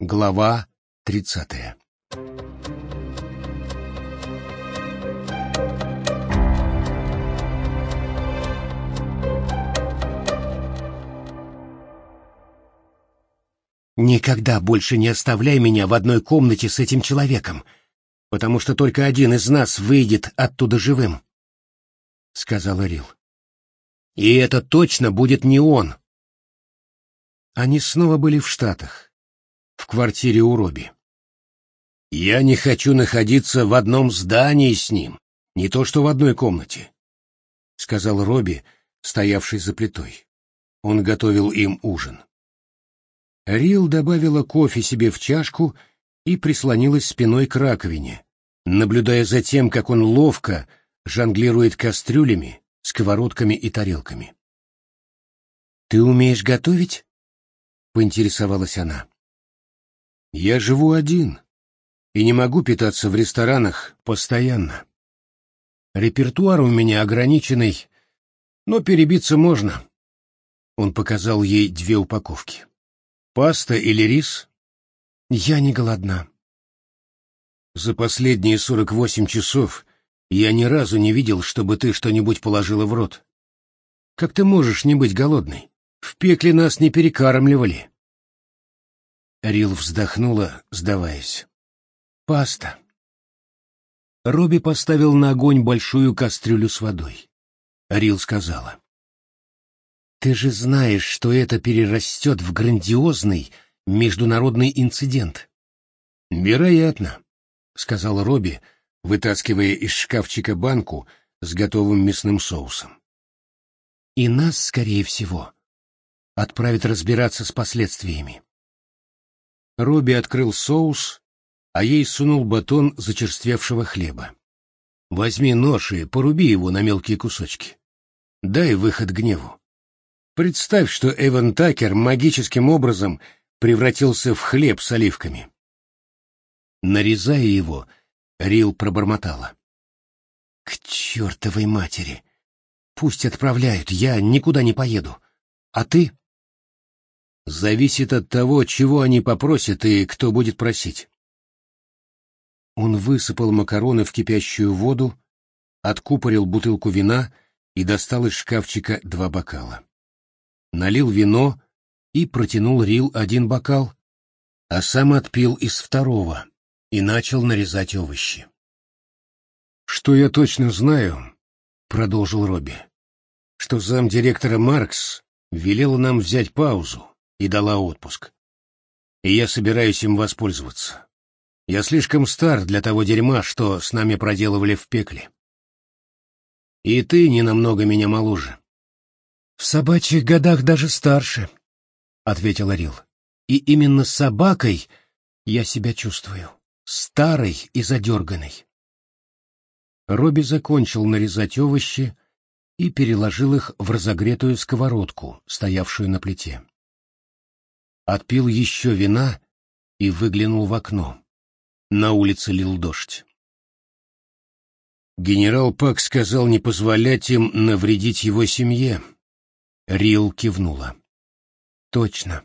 Глава тридцатая «Никогда больше не оставляй меня в одной комнате с этим человеком, потому что только один из нас выйдет оттуда живым», — сказала Рил. «И это точно будет не он». Они снова были в Штатах, в квартире у Робби. «Я не хочу находиться в одном здании с ним, не то что в одной комнате», — сказал Робби, стоявший за плитой. Он готовил им ужин. Рил добавила кофе себе в чашку и прислонилась спиной к раковине, наблюдая за тем, как он ловко жонглирует кастрюлями, сковородками и тарелками. «Ты умеешь готовить?» — поинтересовалась она. «Я живу один и не могу питаться в ресторанах постоянно. Репертуар у меня ограниченный, но перебиться можно». Он показал ей две упаковки. Паста или рис? Я не голодна. За последние сорок восемь часов я ни разу не видел, чтобы ты что-нибудь положила в рот. Как ты можешь не быть голодной? В пекле нас не перекармливали. Рил вздохнула, сдаваясь. Паста. Робби поставил на огонь большую кастрюлю с водой. Рил сказала. Ты же знаешь, что это перерастет в грандиозный международный инцидент. Вероятно, сказал Робби, вытаскивая из шкафчика банку с готовым мясным соусом. И нас, скорее всего, отправят разбираться с последствиями. Робби открыл соус, а ей сунул батон зачерствевшего хлеба. Возьми нож и поруби его на мелкие кусочки. Дай выход гневу. Представь, что Эван Такер магическим образом превратился в хлеб с оливками. Нарезая его, Рил пробормотала. «К чертовой матери! Пусть отправляют, я никуда не поеду. А ты?» «Зависит от того, чего они попросят и кто будет просить». Он высыпал макароны в кипящую воду, откупорил бутылку вина и достал из шкафчика два бокала налил вино и протянул Рил один бокал, а сам отпил из второго и начал нарезать овощи. «Что я точно знаю», — продолжил Робби, — «что замдиректора Маркс велела нам взять паузу и дала отпуск. И я собираюсь им воспользоваться. Я слишком стар для того дерьма, что с нами проделывали в пекле. И ты не намного меня моложе. «В собачьих годах даже старше», — ответила Рил. «И именно с собакой я себя чувствую, старой и задерганной». Робби закончил нарезать овощи и переложил их в разогретую сковородку, стоявшую на плите. Отпил еще вина и выглянул в окно. На улице лил дождь. Генерал Пак сказал не позволять им навредить его семье, Рил кивнула. Точно.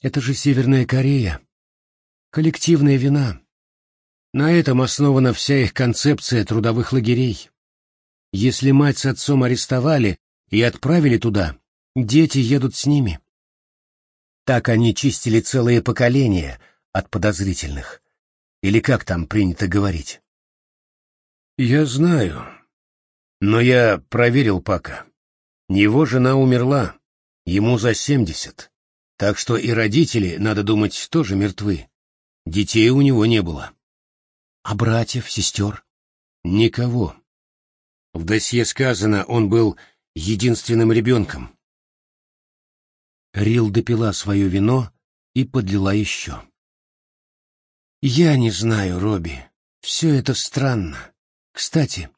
Это же Северная Корея. Коллективная вина. На этом основана вся их концепция трудовых лагерей. Если мать с отцом арестовали и отправили туда, дети едут с ними. Так они чистили целые поколения от подозрительных. Или как там принято говорить? Я знаю. Но я проверил пока. Его жена умерла, ему за семьдесят, так что и родители, надо думать, тоже мертвы. Детей у него не было. А братьев, сестер? Никого. В досье сказано, он был единственным ребенком. Рил допила свое вино и подлила еще. «Я не знаю, Робби. Все это странно. Кстати,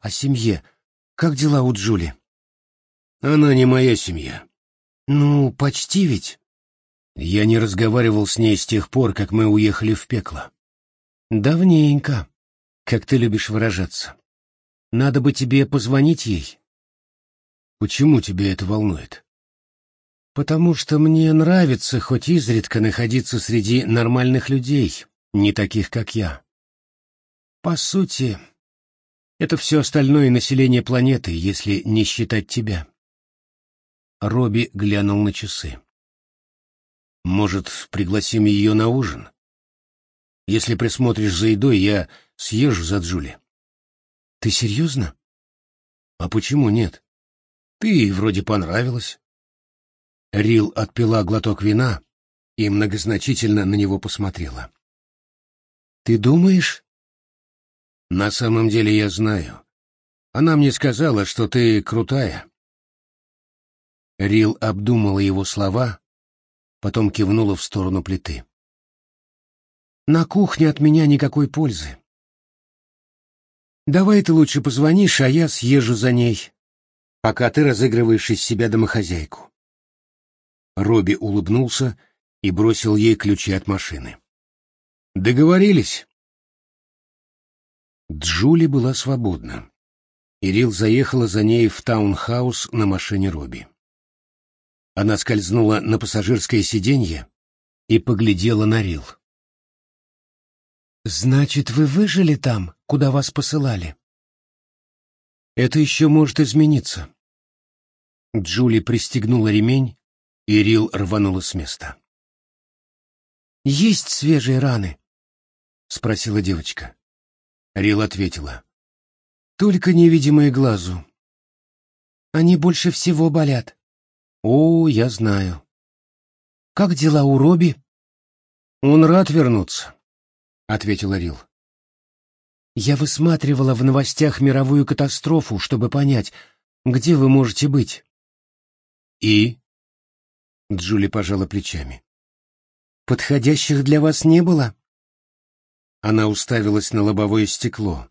о семье. Как дела у Джули?» Она не моя семья. Ну, почти ведь. Я не разговаривал с ней с тех пор, как мы уехали в пекло. Давненько, как ты любишь выражаться. Надо бы тебе позвонить ей. Почему тебя это волнует? Потому что мне нравится хоть изредка находиться среди нормальных людей, не таких, как я. По сути, это все остальное население планеты, если не считать тебя. Робби глянул на часы. Может, пригласим ее на ужин? Если присмотришь за едой, я съезжу за Джули. Ты серьезно? А почему нет? Ты вроде понравилась. Рил отпила глоток вина и многозначительно на него посмотрела. Ты думаешь? На самом деле я знаю. Она мне сказала, что ты крутая. Рил обдумала его слова, потом кивнула в сторону плиты. На кухне от меня никакой пользы. Давай ты лучше позвонишь, а я съезжу за ней, пока ты разыгрываешь из себя домохозяйку. Робби улыбнулся и бросил ей ключи от машины. Договорились. Джули была свободна. Ирил заехала за ней в таунхаус на машине Робби. Она скользнула на пассажирское сиденье и поглядела на Рил. «Значит, вы выжили там, куда вас посылали?» «Это еще может измениться». Джули пристегнула ремень, и Рил рванула с места. «Есть свежие раны?» — спросила девочка. Рил ответила. «Только невидимые глазу. Они больше всего болят». «О, я знаю». «Как дела у Робби?» «Он рад вернуться», — ответила Рил. «Я высматривала в новостях мировую катастрофу, чтобы понять, где вы можете быть». «И?» — Джули пожала плечами. «Подходящих для вас не было?» Она уставилась на лобовое стекло,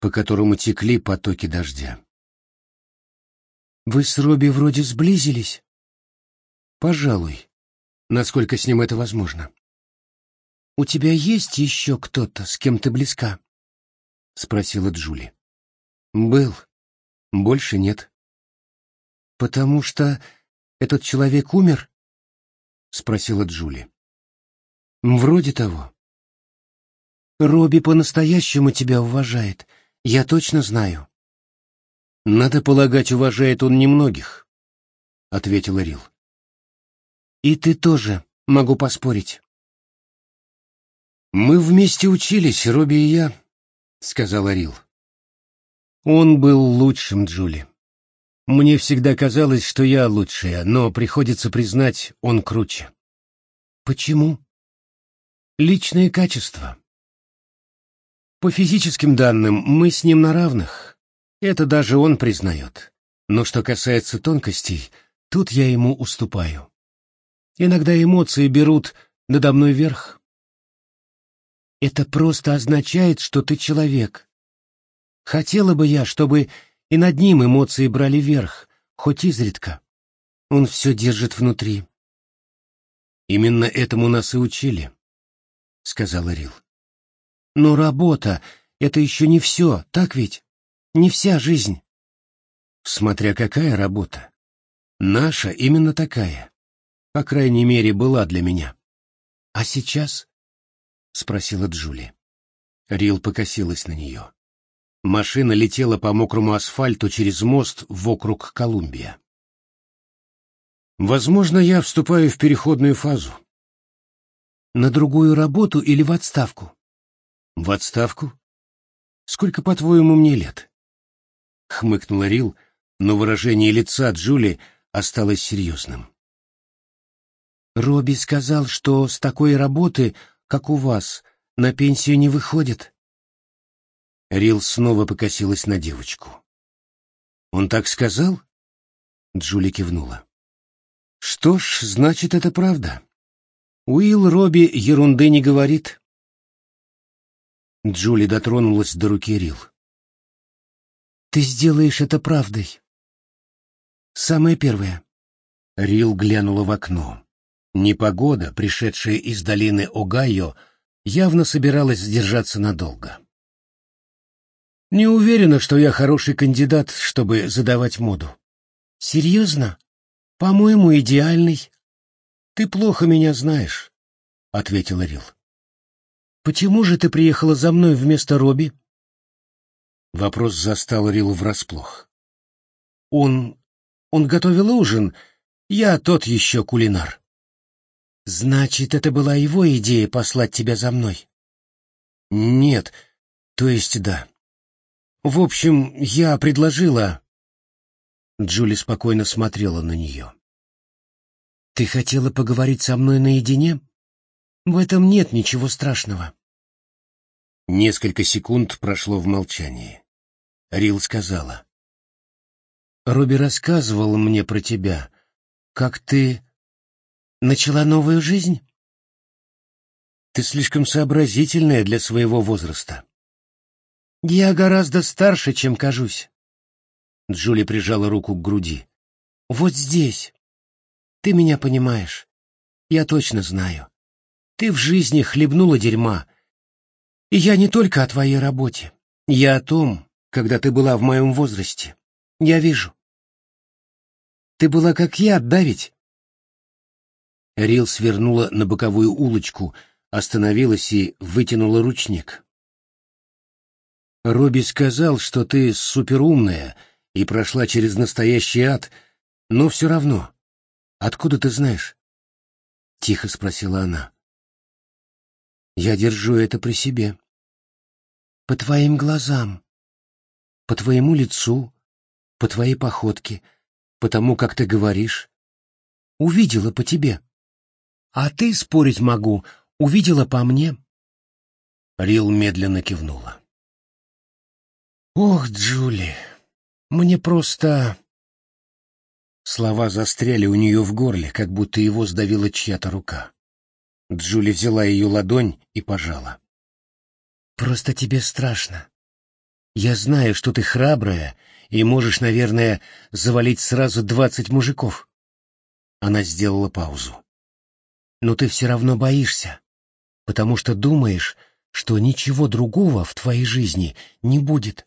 по которому текли потоки дождя. «Вы с Робби вроде сблизились?» Пожалуй, насколько с ним это возможно. У тебя есть еще кто-то, с кем ты близка? спросила Джули. Был. Больше нет. Потому что этот человек умер? Спросила Джули. Вроде того. Робби по-настоящему тебя уважает, я точно знаю. Надо полагать, уважает он немногих, ответила Рил. И ты тоже, могу поспорить. Мы вместе учились, Робби и я, сказала Рил. Он был лучшим, Джули. Мне всегда казалось, что я лучшая, но приходится признать, он круче. Почему? Личные качества. По физическим данным мы с ним на равных. Это даже он признает. Но что касается тонкостей, тут я ему уступаю. Иногда эмоции берут надо мной верх. Это просто означает, что ты человек. Хотела бы я, чтобы и над ним эмоции брали верх, хоть изредка. Он все держит внутри. Именно этому нас и учили, — сказала Рил. Но работа — это еще не все, так ведь? Не вся жизнь. Смотря какая работа. Наша именно такая. По крайней мере, была для меня. А сейчас? спросила Джули. Рил покосилась на нее. Машина летела по мокрому асфальту через мост вокруг Колумбия. Возможно, я вступаю в переходную фазу. На другую работу или в отставку? В отставку? Сколько, по-твоему, мне лет? Хмыкнула Рил, но выражение лица Джули осталось серьезным. Робби сказал, что с такой работы, как у вас, на пенсию не выходит. Рил снова покосилась на девочку. Он так сказал? Джули кивнула. Что ж, значит, это правда. Уилл Робби ерунды не говорит. Джули дотронулась до руки Рил. Ты сделаешь это правдой. Самое первое. Рил глянула в окно. Непогода, пришедшая из долины Огайо, явно собиралась сдержаться надолго. Не уверена, что я хороший кандидат, чтобы задавать моду. Серьезно? По-моему, идеальный. Ты плохо меня знаешь, — ответила Рил. Почему же ты приехала за мной вместо Робби? Вопрос застал Рил врасплох. Он... он готовил ужин. Я тот еще кулинар. Значит, это была его идея послать тебя за мной? Нет, то есть да. В общем, я предложила... Джули спокойно смотрела на нее. «Ты хотела поговорить со мной наедине? В этом нет ничего страшного». Несколько секунд прошло в молчании. Рил сказала. «Робби рассказывал мне про тебя. Как ты начала новую жизнь?» «Ты слишком сообразительная для своего возраста». «Я гораздо старше, чем кажусь». Джули прижала руку к груди. «Вот здесь. Ты меня понимаешь. Я точно знаю. Ты в жизни хлебнула дерьма. И я не только о твоей работе. Я о том, когда ты была в моем возрасте. Я вижу. Ты была как я, да ведь?» Рил свернула на боковую улочку, остановилась и вытянула ручник. «Робби сказал, что ты суперумная», и прошла через настоящий ад, но все равно. Откуда ты знаешь? Тихо спросила она. Я держу это при себе. По твоим глазам, по твоему лицу, по твоей походке, по тому, как ты говоришь. Увидела по тебе. А ты, спорить могу, увидела по мне. Рил медленно кивнула. Ох, Джули, мне просто...» Слова застряли у нее в горле, как будто его сдавила чья-то рука. Джули взяла ее ладонь и пожала. «Просто тебе страшно. Я знаю, что ты храбрая и можешь, наверное, завалить сразу двадцать мужиков». Она сделала паузу. «Но ты все равно боишься, потому что думаешь, что ничего другого в твоей жизни не будет.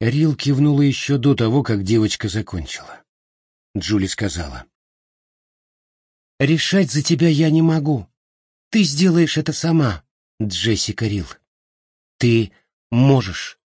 Рил кивнула еще до того, как девочка закончила. Джули сказала. «Решать за тебя я не могу. Ты сделаешь это сама, Джессика Рил. Ты можешь».